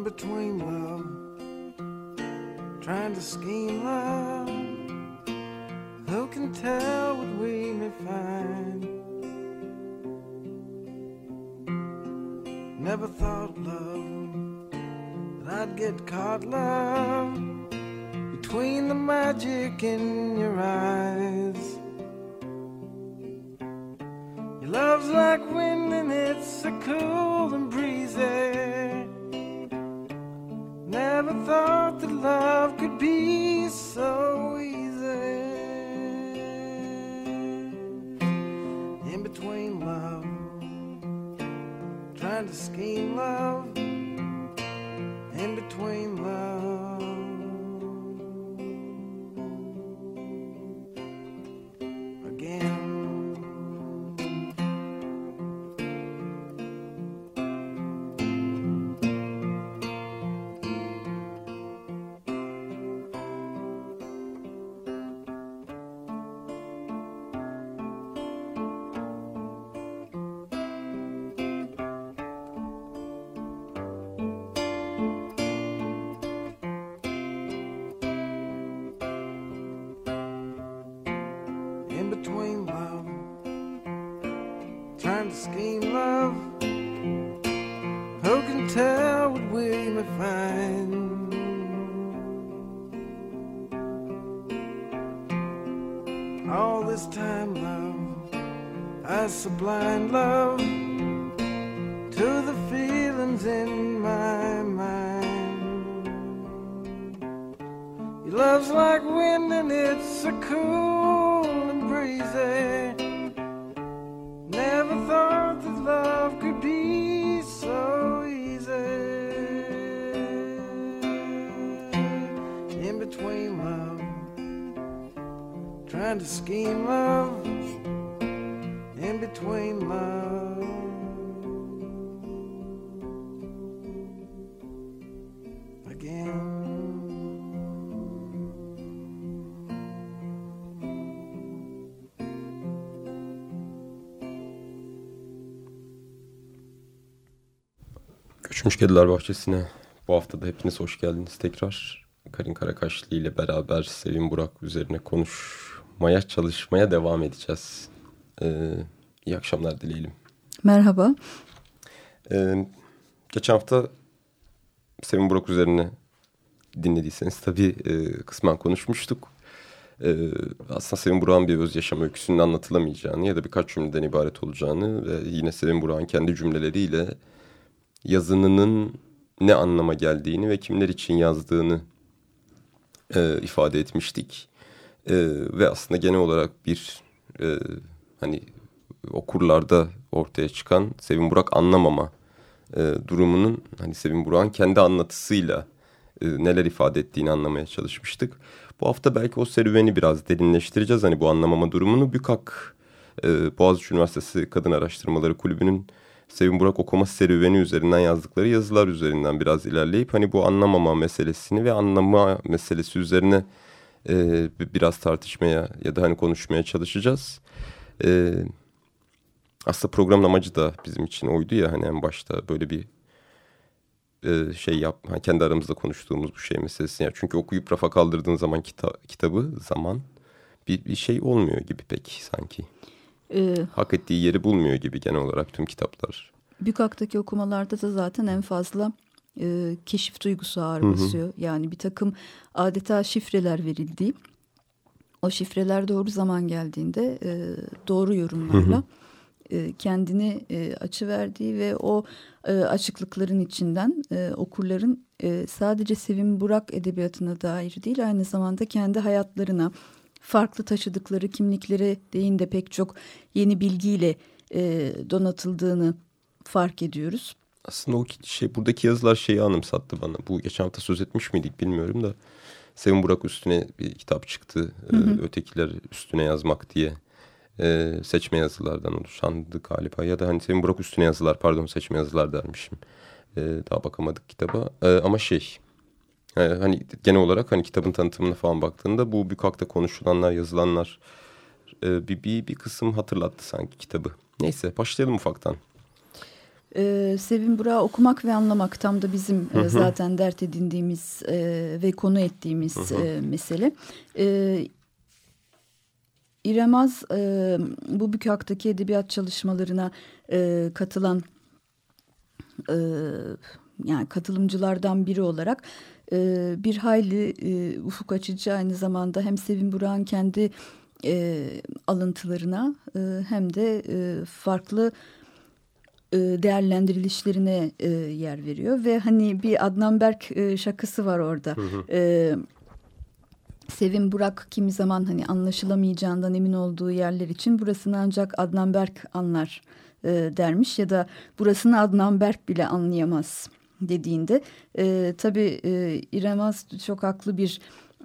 In between love, trying to scheme love. Who can tell what we may find? Never thought, love, that I'd get caught, love, between the magic in your eyes. Your love's like wind and it's so cool and breezy. Never thought that love could be so easy. In between love, trying to scheme love. In between love. Was so blind, love, to the feelings in my mind. Your love's like wind and it's so cool and breezy. Never thought that love could be so easy. In between love, trying to scheme love. Between love. Göçmüş Kediler Bahçesi'ne bu hafta da hepiniz hoş geldiniz tekrar. Karin Karakaşlı ile beraber Sevin Burak üzerine konuşmaya, çalışmaya devam edeceğiz. Ee, iyi akşamlar dileyelim. Merhaba. Ee, geçen hafta Sevin Burak üzerine dinlediyseniz tabii e, kısmen konuşmuştuk. Ee, aslında Sevin Burak'ın bir öz yaşam öyküsünün anlatılamayacağını ya da birkaç cümleden ibaret olacağını ve yine Sevin Burak'ın kendi cümleleriyle yazınının ne anlama geldiğini ve kimler için yazdığını e, ifade etmiştik. E, ve aslında genel olarak bir e, hani okurlarda ortaya çıkan Sevin Burak anlamama e, durumunun hani Sevin Burak'ın kendi anlatısıyla e, neler ifade ettiğini anlamaya çalışmıştık. Bu hafta belki o serüveni biraz derinleştireceğiz. Hani bu anlamama durumunu BÜKAK e, Boğaziçi Üniversitesi Kadın Araştırmaları Kulübü'nün Sevin Burak okuma serüveni üzerinden yazdıkları yazılar üzerinden biraz ilerleyip hani bu anlamama meselesini ve anlama meselesi üzerine e, biraz tartışmaya ya da hani konuşmaya çalışacağız. E, aslında programın amacı da bizim için oydu ya hani en başta böyle bir e, şey yap hani kendi aramızda konuştuğumuz bu şey meselesi. Yani çünkü okuyup rafa kaldırdığın zaman kita kitabı zaman bir, bir şey olmuyor gibi pek sanki. Ee, Hak ettiği yeri bulmuyor gibi genel olarak tüm kitaplar. Bükak'taki okumalarda da zaten en fazla e, keşif duygusu ağır basıyor. Yani bir takım adeta şifreler verildiği o şifreler doğru zaman geldiğinde e, doğru yorumlarla e, kendini e, açı verdiği ve o e, açıklıkların içinden e, okurların e, sadece Sevim Burak edebiyatına dair değil aynı zamanda kendi hayatlarına farklı taşıdıkları kimliklere değin de pek çok yeni bilgiyle e, donatıldığını fark ediyoruz. Aslında o şey buradaki yazılar şeyi anımsattı bana. Bu geçen hafta söz etmiş miydik bilmiyorum da. Sevim Burak üstüne bir kitap çıktı. Hı hı. Ötekiler üstüne yazmak diye. Ee, seçme yazılardan oluşandı galiba. Ya da hani Sevim Burak üstüne yazılar pardon seçme yazılar dermişim. Ee, daha bakamadık kitaba. Ee, ama şey e, hani genel olarak hani kitabın tanıtımına falan baktığında bu Bükak'ta konuşulanlar yazılanlar e, bir, bir, bir kısım hatırlattı sanki kitabı. Neyse başlayalım ufaktan. Ee, Sevim Burak'ı okumak ve anlamak tam da bizim hı hı. E, zaten dert edindiğimiz e, ve konu ettiğimiz hı hı. E, mesele. E, İrem Az e, bu Bükak'taki edebiyat çalışmalarına e, katılan e, yani katılımcılardan biri olarak e, bir hayli e, ufuk açıcı aynı zamanda hem Sevim Burak'ın kendi e, alıntılarına e, hem de e, farklı e, değerlendirilişlerine e, yer veriyor ve hani bir Adnan Berk e, şakası var orada. Hı hı. E, Sevim Burak kimi zaman hani anlaşılamayacağından emin olduğu yerler için burasını ancak Adnan Berk anlar e, dermiş ya da burasını Adnan Berk bile anlayamaz dediğinde e, tabii e, İrem çok haklı bir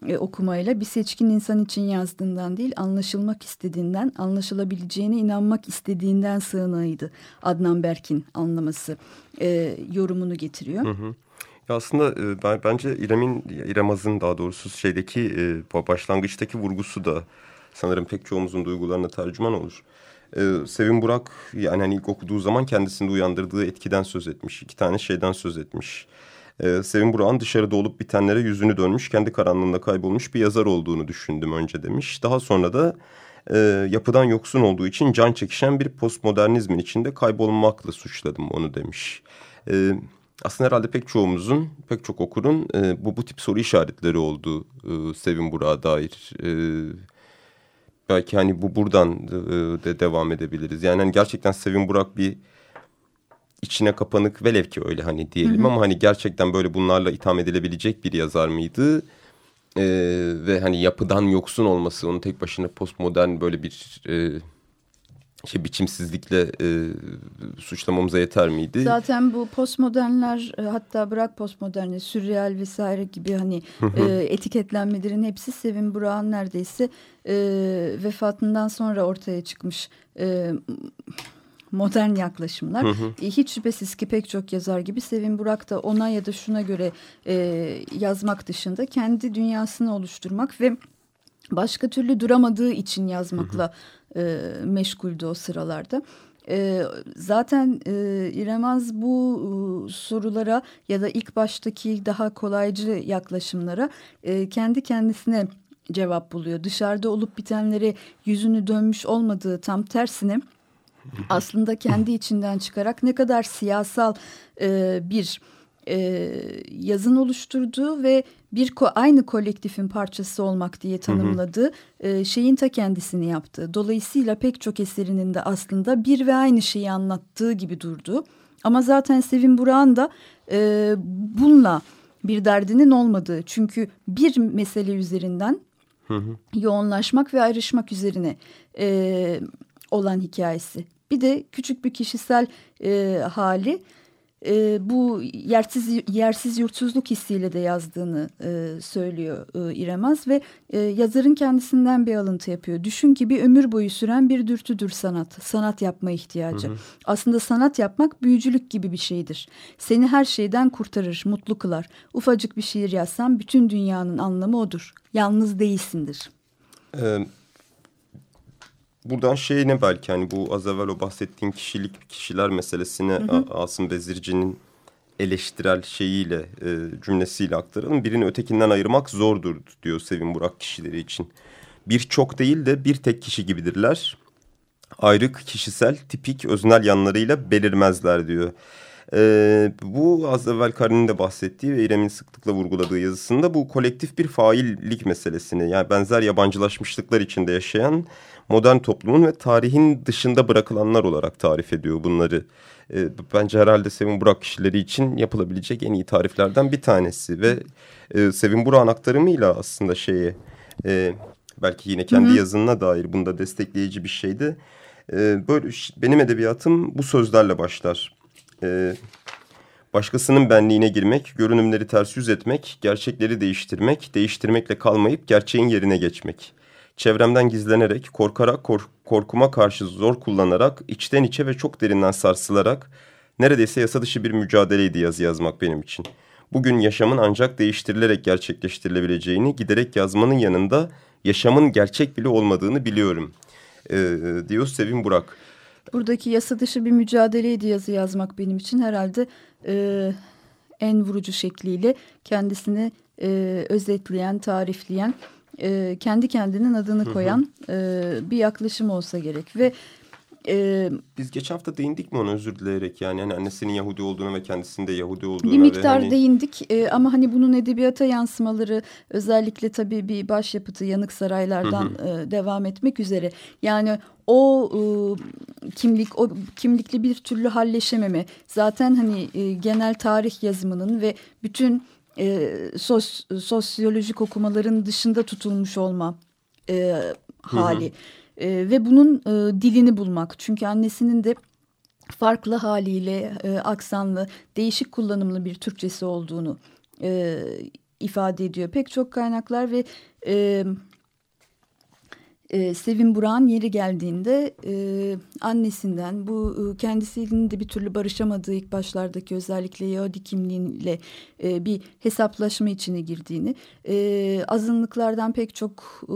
e, okumayla bir seçkin insan için yazdığından değil anlaşılmak istediğinden anlaşılabileceğine inanmak istediğinden sığınağıydı Adnan Berk'in anlaması e, yorumunu getiriyor. Hı hı. Ya aslında e, ben bence İrem'in İrem Az'ın daha doğrusu şeydeki e, başlangıçtaki vurgusu da sanırım pek çoğumuzun duygularına tercüman olur. Ee, Sevim Burak yani hani ilk okuduğu zaman kendisinde uyandırdığı etkiden söz etmiş. İki tane şeyden söz etmiş. Ee, Sevim Burak'ın dışarıda olup bitenlere yüzünü dönmüş, kendi karanlığında kaybolmuş bir yazar olduğunu düşündüm önce demiş. Daha sonra da e, yapıdan yoksun olduğu için can çekişen bir postmodernizmin içinde kaybolmakla suçladım onu demiş. E, aslında herhalde pek çoğumuzun, pek çok okurun e, bu, bu tip soru işaretleri olduğu e, Sevim Burak'a dair. E, belki hani bu buradan e, de devam edebiliriz. Yani hani gerçekten Sevim Burak bir içine kapanık velev ki öyle hani diyelim hı hı. ama hani gerçekten böyle bunlarla itham edilebilecek bir yazar mıydı? Ee, ve hani yapıdan yoksun olması onun tek başına postmodern böyle bir e, şey biçimsizlikle e, suçlamamıza yeter miydi? Zaten bu postmodernler e, hatta bırak postmoderni, sürreal vesaire gibi hani e, etiketlenmelerin hepsi Sevin Burak'ın neredeyse e, vefatından sonra ortaya çıkmış e, modern yaklaşımlar. Hı hı. E, hiç şüphesiz ki pek çok yazar gibi Sevin Burak da ona ya da şuna göre e, yazmak dışında kendi dünyasını oluşturmak ve başka türlü duramadığı için yazmakla hı hı. E, meşguldü o sıralarda. E, zaten e, İremaz bu e, sorulara ya da ilk baştaki daha kolaycı yaklaşımlara e, kendi kendisine cevap buluyor. Dışarıda olup bitenlere yüzünü dönmüş olmadığı tam tersine aslında kendi içinden çıkarak ne kadar siyasal e, bir e, yazın oluşturduğu ve bir ko aynı kolektifin parçası olmak diye tanımladığı E, şeyin ta kendisini yaptı. Dolayısıyla pek çok eserinin de aslında bir ve aynı şeyi anlattığı gibi durdu. Ama zaten Sevin Burak'ın da e, bununla bir derdinin olmadığı. Çünkü bir mesele üzerinden hı hı. yoğunlaşmak ve ayrışmak üzerine e, olan hikayesi. Bir de küçük bir kişisel e, hali e, bu yersiz yersiz yurtsuzluk hissiyle de yazdığını e, söylüyor e, İremaz ve e, yazarın kendisinden bir alıntı yapıyor. Düşün ki bir ömür boyu süren bir dürtüdür sanat, sanat yapma ihtiyacı. Hı hı. Aslında sanat yapmak büyücülük gibi bir şeydir. Seni her şeyden kurtarır, mutlu kılar. Ufacık bir şiir yazsan bütün dünyanın anlamı odur. Yalnız değilsindir. Evet buradan şey ne belki hani bu az evvel o bahsettiğim kişilik kişiler meselesine hı hı. Asım Bezirci'nin eleştirel şeyiyle e, cümlesiyle aktaralım. Birini ötekinden ayırmak zordur diyor Sevin Burak kişileri için. Bir çok değil de bir tek kişi gibidirler. Ayrık, kişisel, tipik, öznel yanlarıyla belirmezler diyor. Ee, bu az evvel Karin'in de bahsettiği ve İrem'in sıklıkla vurguladığı yazısında bu kolektif bir faillik meselesini yani benzer yabancılaşmışlıklar içinde yaşayan modern toplumun ve tarihin dışında bırakılanlar olarak tarif ediyor bunları. Ee, bence herhalde Sevin Burak kişileri için yapılabilecek en iyi tariflerden bir tanesi ve e, Sevin Burak'ın aktarımıyla aslında şeye e, belki yine kendi Hı -hı. yazınına dair bunda destekleyici bir şeydi. E, böyle benim edebiyatım bu sözlerle başlar. E, başkasının benliğine girmek, görünümleri ters yüz etmek, gerçekleri değiştirmek, değiştirmekle kalmayıp gerçeğin yerine geçmek. Çevremden gizlenerek, korkarak, kork korkuma karşı zor kullanarak, içten içe ve çok derinden sarsılarak, neredeyse yasa dışı bir mücadeleydi yazı yazmak benim için. Bugün yaşamın ancak değiştirilerek gerçekleştirilebileceğini giderek yazmanın yanında yaşamın gerçek bile olmadığını biliyorum. Ee, diyor Sevin Burak. Buradaki yasa dışı bir mücadeleydi yazı yazmak benim için herhalde e, en vurucu şekliyle kendisini e, özetleyen, tarifleyen, e, kendi kendinin adını koyan e, bir yaklaşım olsa gerek. Ve ee, Biz geçen hafta değindik mi ona özür dileyerek yani hani annesinin Yahudi olduğuna ve kendisinin de Yahudi olduğuna. Bir miktar hani... değindik e, ama hani bunun edebiyata yansımaları özellikle tabii bir başyapıtı Yanık Saraylardan e, devam etmek üzere. Yani o e, kimlik o kimlikli bir türlü halleşememe zaten hani e, genel tarih yazımının ve bütün e, sos, sosyolojik okumaların dışında tutulmuş olma e, hali. Hı hı. E, ve bunun e, dilini bulmak. Çünkü annesinin de farklı haliyle e, aksanlı, değişik kullanımlı bir Türkçesi olduğunu e, ifade ediyor. Pek çok kaynaklar ve e, e, Sevim Buran yeri geldiğinde e, annesinden bu e, kendisiyle de bir türlü barışamadığı ilk başlardaki özellikle Yahudi kimliğiyle e, bir hesaplaşma içine girdiğini e, azınlıklardan pek çok e,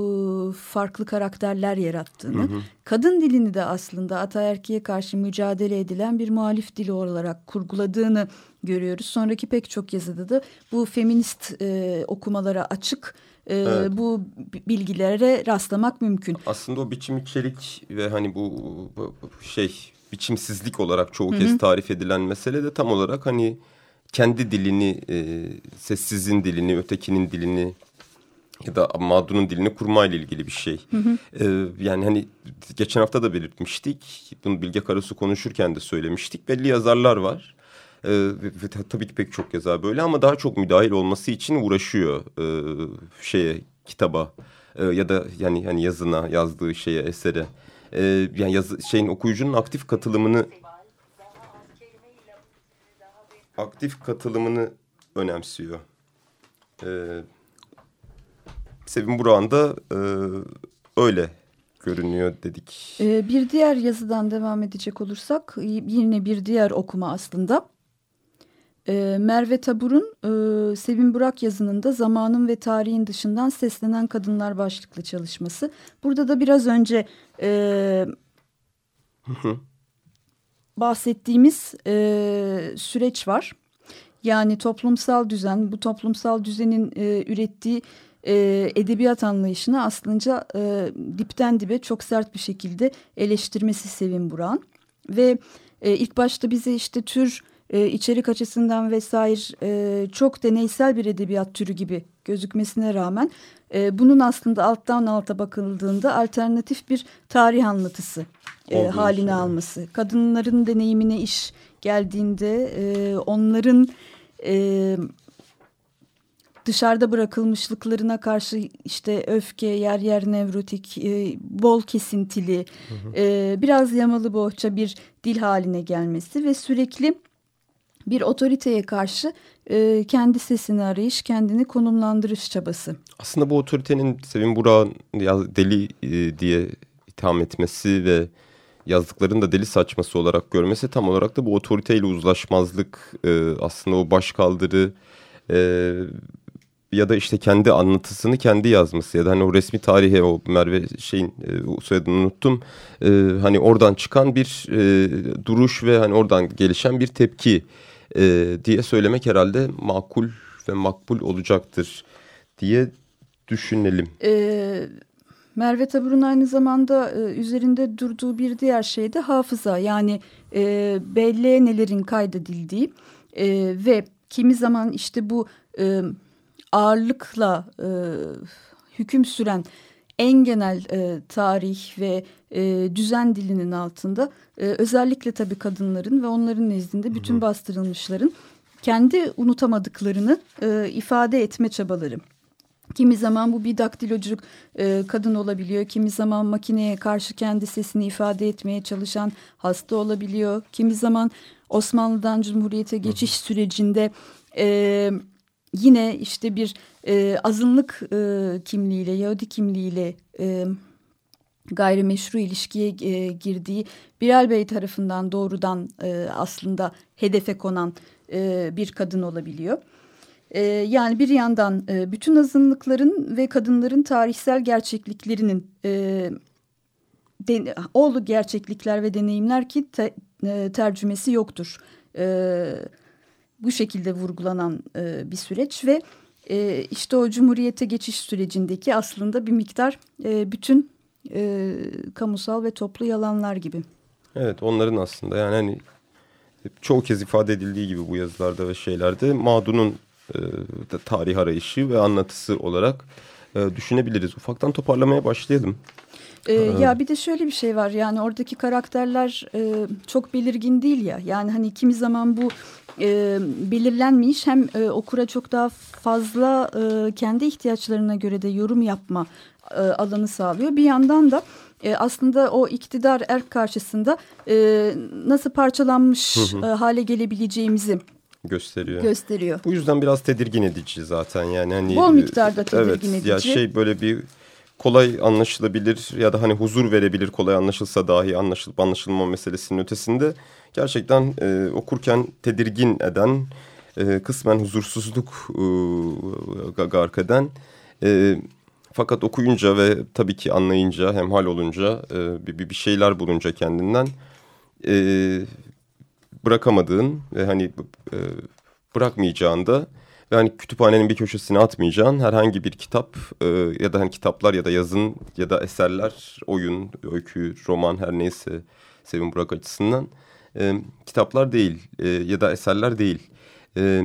farklı karakterler yarattığını hı hı. kadın dilini de aslında ataerkiye karşı mücadele edilen bir muhalif dili olarak kurguladığını görüyoruz. Sonraki pek çok yazıda da bu feminist e, okumalara açık e, evet. bu bilgilere rastlamak mümkün. Aslında o biçim içerik ve hani bu, bu şey biçimsizlik olarak çoğu Hı -hı. kez tarif edilen mesele de tam olarak hani kendi dilini, e, sessizin dilini, ötekinin dilini ya da mağdurun dilini kurmayla ilgili bir şey. Hı hı. Ee, yani hani geçen hafta da belirtmiştik. Bunu Bilge Karasu konuşurken de söylemiştik. Belli yazarlar var. E, ve tabii ki pek çok yazar böyle ama daha çok müdahil olması için uğraşıyor e, şeye kitaba e, ya da yani hani yazına yazdığı şeye esere. E, yani yazı, şeyin okuyucunun aktif katılımını aktif katılımını önemsiyor. E, Sevim Burak'ın da e, öyle görünüyor dedik. Ee, bir diğer yazıdan devam edecek olursak yine bir diğer okuma aslında. E, Merve Tabur'un e, Sevin Burak yazınında zamanın ve tarihin dışından seslenen kadınlar başlıklı çalışması. Burada da biraz önce e, bahsettiğimiz e, süreç var. Yani toplumsal düzen, bu toplumsal düzenin e, ürettiği e, edebiyat anlayışını aslında e, dipten dibe çok sert bir şekilde eleştirmesi Sevin Burak'ın. Ve e, ilk başta bize işte tür e, içerik açısından vesaire e, çok deneysel bir edebiyat türü gibi gözükmesine rağmen e, bunun aslında alttan alta bakıldığında alternatif bir tarih anlatısı e, haline alması. Kadınların deneyimine iş geldiğinde e, onların e, dışarıda bırakılmışlıklarına karşı işte öfke, yer yer nevrotik, e, bol kesintili, hı hı. E, biraz yamalı bohça bir dil haline gelmesi ve sürekli bir otoriteye karşı e, kendi sesini arayış, kendini konumlandırış çabası. Aslında bu otoritenin Sevin Burak'ın deli e, diye itham etmesi ve yazdıklarını da deli saçması olarak görmesi tam olarak da bu otoriteyle uzlaşmazlık e, aslında o başkaldırı e, ya da işte kendi anlatısını kendi yazması ya da hani o resmi tarihe o Merve şeyin e, soyadını unuttum. E, hani oradan çıkan bir e, duruş ve hani oradan gelişen bir tepki e, diye söylemek herhalde makul ve makbul olacaktır diye düşünelim. Ee, Merve Tabur'un aynı zamanda e, üzerinde durduğu bir diğer şey de hafıza. Yani e, belleğe nelerin kaydedildiği e, ve kimi zaman işte bu e, ağırlıkla e, hüküm süren en genel e, tarih ve e, düzen dilinin altında e, özellikle tabii kadınların ve onların nezdinde bütün Hı bastırılmışların kendi unutamadıklarını e, ifade etme çabaları. Kimi zaman bu bir daktilocuk e, kadın olabiliyor. Kimi zaman makineye karşı kendi sesini ifade etmeye çalışan hasta olabiliyor. Kimi zaman Osmanlı'dan Cumhuriyet'e geçiş sürecinde e, yine işte bir e, azınlık e, kimliğiyle, Yahudi kimliğiyle e, gayrimeşru ilişkiye e, girdiği Bilal Bey tarafından doğrudan e, aslında hedefe konan e, bir kadın olabiliyor. E, yani bir yandan e, bütün azınlıkların ve kadınların tarihsel gerçekliklerinin e, de, oldu gerçeklikler ve deneyimler ki te, e, tercümesi yoktur. E, bu şekilde vurgulanan e, bir süreç ve e, işte o cumhuriyete geçiş sürecindeki aslında bir miktar e, bütün e, kamusal ve toplu yalanlar gibi. Evet onların aslında yani hani çoğu kez ifade edildiği gibi bu yazılarda ve şeylerde mağdunun e, tarih arayışı ve anlatısı olarak e, düşünebiliriz. Ufaktan toparlamaya başlayalım. Ee, ya bir de şöyle bir şey var yani oradaki karakterler e, çok belirgin değil ya yani hani kimi zaman bu e, belirlenmiş hem e, okura çok daha fazla e, kendi ihtiyaçlarına göre de yorum yapma e, alanı sağlıyor. Bir yandan da e, aslında o iktidar erk karşısında e, nasıl parçalanmış hı hı. E, hale gelebileceğimizi gösteriyor. Gösteriyor. Bu yüzden biraz tedirgin edici zaten yani hani bol miktarda tedirgin evet, edici. Ya şey böyle bir kolay anlaşılabilir ya da hani huzur verebilir kolay anlaşılsa dahi anlaşılıp anlaşılma meselesinin ötesinde gerçekten e, okurken tedirgin eden e, kısmen huzursuzluk e, gark eden e, fakat okuyunca ve tabii ki anlayınca hem hal olunca e, bir, bir şeyler bulunca kendinden e, bırakamadığın ve hani e, bırakmayacağın da ve hani kütüphanenin bir köşesine atmayacağın herhangi bir kitap e, ya da hani kitaplar ya da yazın ya da eserler, oyun, öykü, roman her neyse Sevin Burak açısından e, kitaplar değil e, ya da eserler değil. E,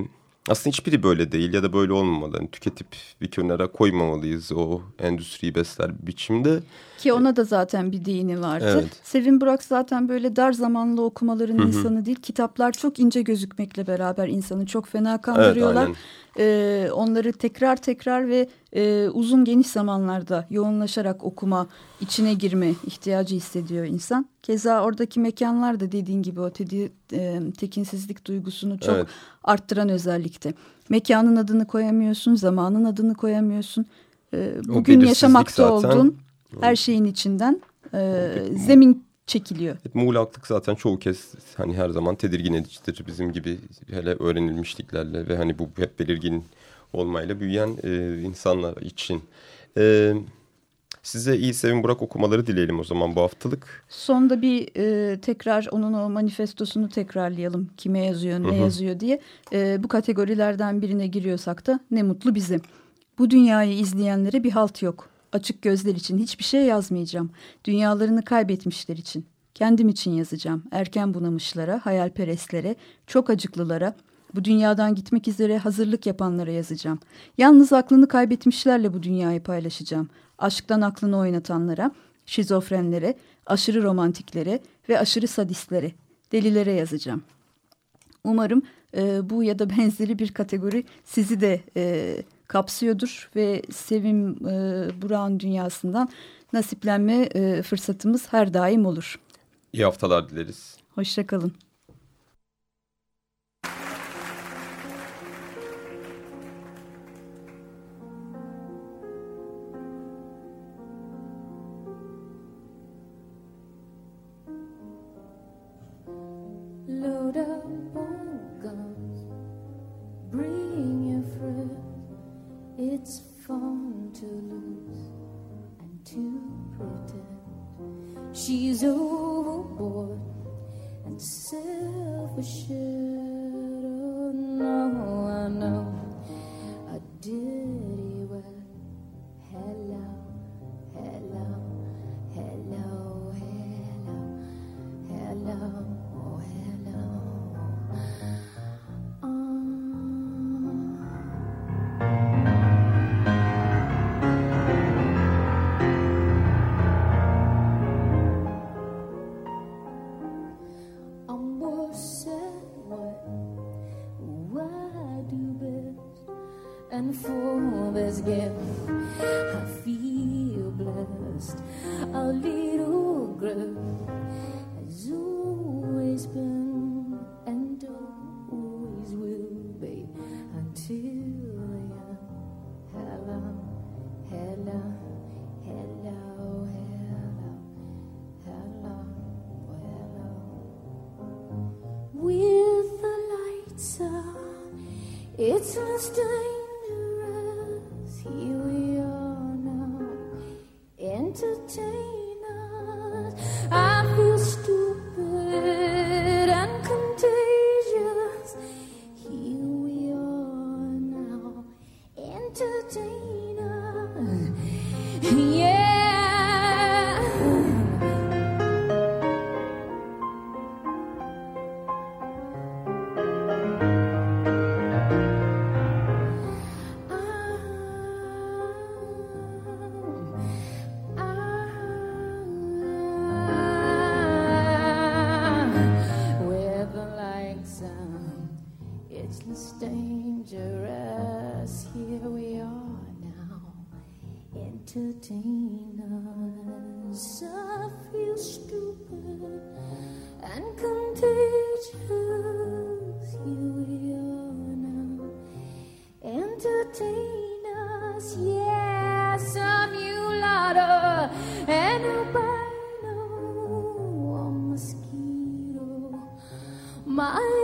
aslında hiçbiri böyle değil ya da böyle olmamalı. Yani tüketip bir kenara koymamalıyız o endüstriyi besler bir biçimde. Ki ona da zaten bir dini vardı. Evet. Sevin Burak zaten böyle dar zamanlı okumaların Hı -hı. insanı değil. Kitaplar çok ince gözükmekle beraber insanı çok fena kandırıyorlar. Evet, ee, onları tekrar tekrar ve e, uzun geniş zamanlarda yoğunlaşarak okuma, içine girme ihtiyacı hissediyor insan. Keza oradaki mekanlar da dediğin gibi o tedi, e, tekinsizlik duygusunu çok evet. arttıran özellikte. Mekanın adını koyamıyorsun, zamanın adını koyamıyorsun. E, bugün yaşamakta zaten, olduğun her şeyin içinden e, zemin çekiliyor. Evet, muğlaklık zaten çoğu kez hani her zaman tedirgin edicidir bizim gibi hele öğrenilmişliklerle ve hani bu hep belirgin olmayla büyüyen e, insanlar için. E, size iyi Sevin Burak okumaları dileyelim o zaman bu haftalık. Sonda bir e, tekrar onun o manifestosunu tekrarlayalım. Kime yazıyor, ne Hı -hı. yazıyor diye. E, bu kategorilerden birine giriyorsak da ne mutlu bizim. Bu dünyayı izleyenlere bir halt yok. Açık gözler için hiçbir şey yazmayacağım. Dünyalarını kaybetmişler için. Kendim için yazacağım. Erken bunamışlara, hayalperestlere, çok acıklılara, bu dünyadan gitmek üzere hazırlık yapanlara yazacağım. Yalnız aklını kaybetmişlerle bu dünyayı paylaşacağım. Aşktan aklını oynatanlara, şizofrenlere, aşırı romantiklere ve aşırı sadistlere, delilere yazacağım. Umarım e, bu ya da benzeri bir kategori sizi de e, kapsıyordur ve Sevim e, Burak'ın dünyasından nasiplenme e, fırsatımız her daim olur. İyi haftalar dileriz. Hoşçakalın. bored and self assured. an albino mosquito. My